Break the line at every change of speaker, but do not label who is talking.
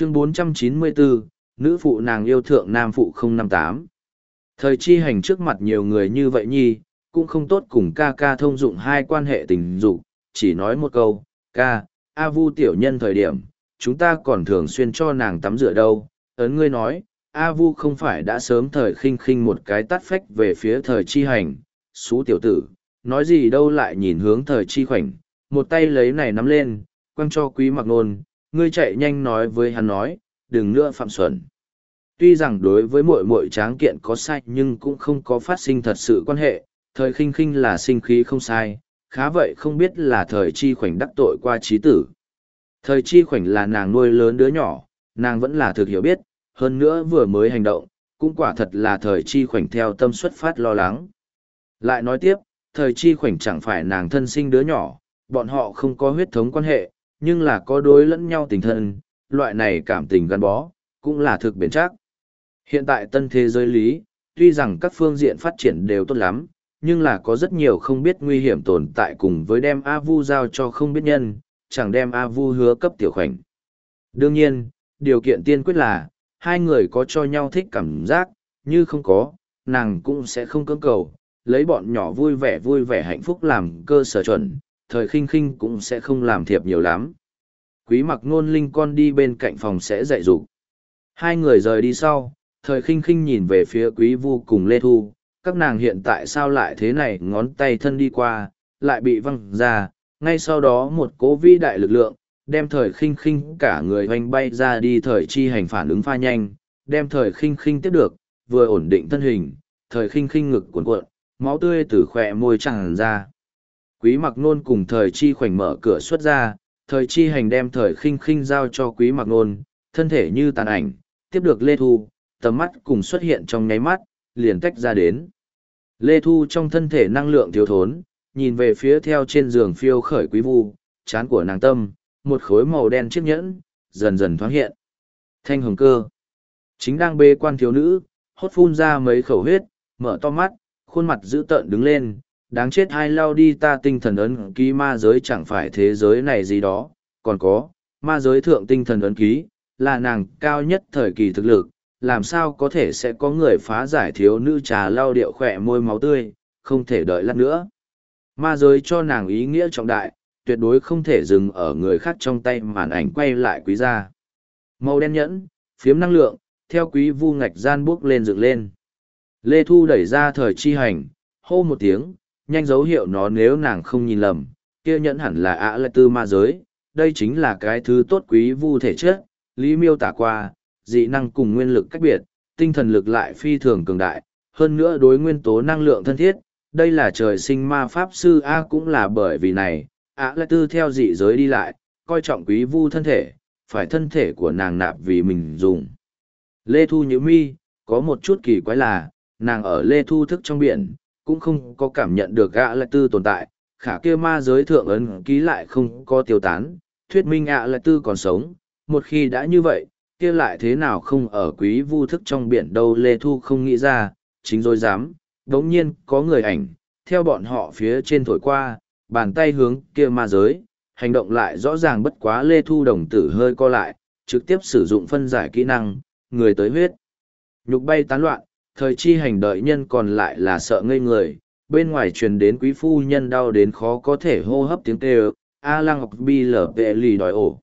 chương 494, nữ phụ nàng yêu thượng nam phụ 058. Thời chi hành trước mặt nhiều người như vậy nhi, cũng không tốt cùng ca ca thông dụng hai quan hệ tình dục, chỉ nói một câu, ca, A Vu tiểu nhân thời điểm, chúng ta còn thường xuyên cho nàng tắm rửa đâu. Ấn ngươi nói, A Vu không phải đã sớm thời khinh khinh một cái tắt phách về phía thời chi hành, xú tiểu tử, nói gì đâu lại nhìn hướng thời chi khoảnh, một tay lấy này nắm lên, quăng cho quý mặc nôn, ngươi chạy nhanh nói với hắn nói, đừng nữa phạm xuẩn. Tuy rằng đối với mỗi mỗi tráng kiện có sai nhưng cũng không có phát sinh thật sự quan hệ, thời khinh khinh là sinh khí không sai, khá vậy không biết là thời chi khoảnh đắc tội qua trí tử. Thời chi khoảnh là nàng nuôi lớn đứa nhỏ, nàng vẫn là thực hiểu biết, hơn nữa vừa mới hành động, cũng quả thật là thời chi khoảnh theo tâm xuất phát lo lắng. Lại nói tiếp, thời chi khoảnh chẳng phải nàng thân sinh đứa nhỏ, bọn họ không có huyết thống quan hệ, nhưng là có đối lẫn nhau tình thân, loại này cảm tình gắn bó, cũng là thực biến chắc. Hiện tại tân thế giới lý, tuy rằng các phương diện phát triển đều tốt lắm, nhưng là có rất nhiều không biết nguy hiểm tồn tại cùng với đem A Vu giao cho không biết nhân, chẳng đem A Vu hứa cấp tiểu khoảnh. Đương nhiên, điều kiện tiên quyết là, hai người có cho nhau thích cảm giác, như không có, nàng cũng sẽ không cưỡng cầu, lấy bọn nhỏ vui vẻ vui vẻ hạnh phúc làm cơ sở chuẩn, thời khinh khinh cũng sẽ không làm thiệp nhiều lắm. Quý mặc ngôn linh con đi bên cạnh phòng sẽ dạy dục Hai người rời đi sau, thời khinh khinh nhìn về phía quý vu cùng Lê Thu, các nàng hiện tại sao lại thế này ngón tay thân đi qua, lại bị văng ra, ngay sau đó một cố vĩ đại lực lượng, đem thời khinh khinh cả người hoành bay ra đi thời chi hành phản ứng pha nhanh, đem thời khinh khinh tiếp được, vừa ổn định thân hình, thời khinh khinh ngực cuộn cuộn, máu tươi từ khỏe môi tràn ra. Quý mặc nôn cùng thời chi khoảnh mở cửa xuất ra, thời chi hành đem thời khinh khinh giao cho quý mặc nôn, thân thể như tàn ảnh, tiếp được Lê Thu, tầm mắt cùng xuất hiện trong nháy mắt, liền tách ra đến. Lê Thu trong thân thể năng lượng thiếu thốn, nhìn về phía theo trên giường phiêu khởi quý vu, chán của nàng tâm, một khối màu đen chiếc nhẫn, dần dần thoáng hiện. Thanh hồng cơ. Chính đang bê quan thiếu nữ, hốt phun ra mấy khẩu huyết, mở to mắt, khuôn mặt dữ tợn đứng lên, đáng chết hai lao đi ta tinh thần ấn ký ma giới chẳng phải thế giới này gì đó, còn có, ma giới thượng tinh thần ấn ký, là nàng cao nhất thời kỳ thực lực, làm sao có thể sẽ có người phá giải thiếu nữ trà lao điệu khỏe môi máu tươi, không thể đợi lát nữa. Ma giới cho nàng ý nghĩa trọng đại, tuyệt đối không thể dừng ở người khác trong tay màn ảnh quay lại quý gia. Màu đen nhẫn, phiếm năng lượng, theo quý vu ngạch gian bước lên dựng lên. Lê Thu đẩy ra thời chi hành, hô một tiếng, nhanh dấu hiệu nó nếu nàng không nhìn lầm, kia nhẫn hẳn là ạ lại tư ma giới, đây chính là cái thứ tốt quý vu thể chất, lý miêu tả qua, dị năng cùng nguyên lực cách biệt, tinh thần lực lại phi thường cường đại, hơn nữa đối nguyên tố năng lượng thân thiết, đây là trời sinh ma pháp sư A cũng là bởi vì này, ạ lại tư theo dị giới đi lại, coi trọng quý vu thân thể, phải thân thể của nàng nạp vì mình dùng. Lê Thu Nhữ Mi, có một chút kỳ quái là, nàng ở Lê Thu thức trong biển, cũng không có cảm nhận được ạ lại tư tồn tại, khả kia ma giới thượng ấn ký lại không có tiêu tán, thuyết minh ạ lại tư còn sống, một khi đã như vậy, kia lại thế nào không ở quý vu thức trong biển đâu Lê Thu không nghĩ ra, chính rồi dám, đống nhiên có người ảnh, theo bọn họ phía trên thổi qua, bàn tay hướng kia ma giới, hành động lại rõ ràng bất quá Lê Thu đồng tử hơi co lại, trực tiếp sử dụng phân giải kỹ năng, người tới huyết. Nhục bay tán loạn, thời chi hành đợi nhân còn lại là sợ ngây người, bên ngoài truyền đến quý phu nhân đau đến khó có thể hô hấp tiếng kêu, A lăng ngọc bi lở vệ lì đòi ổ.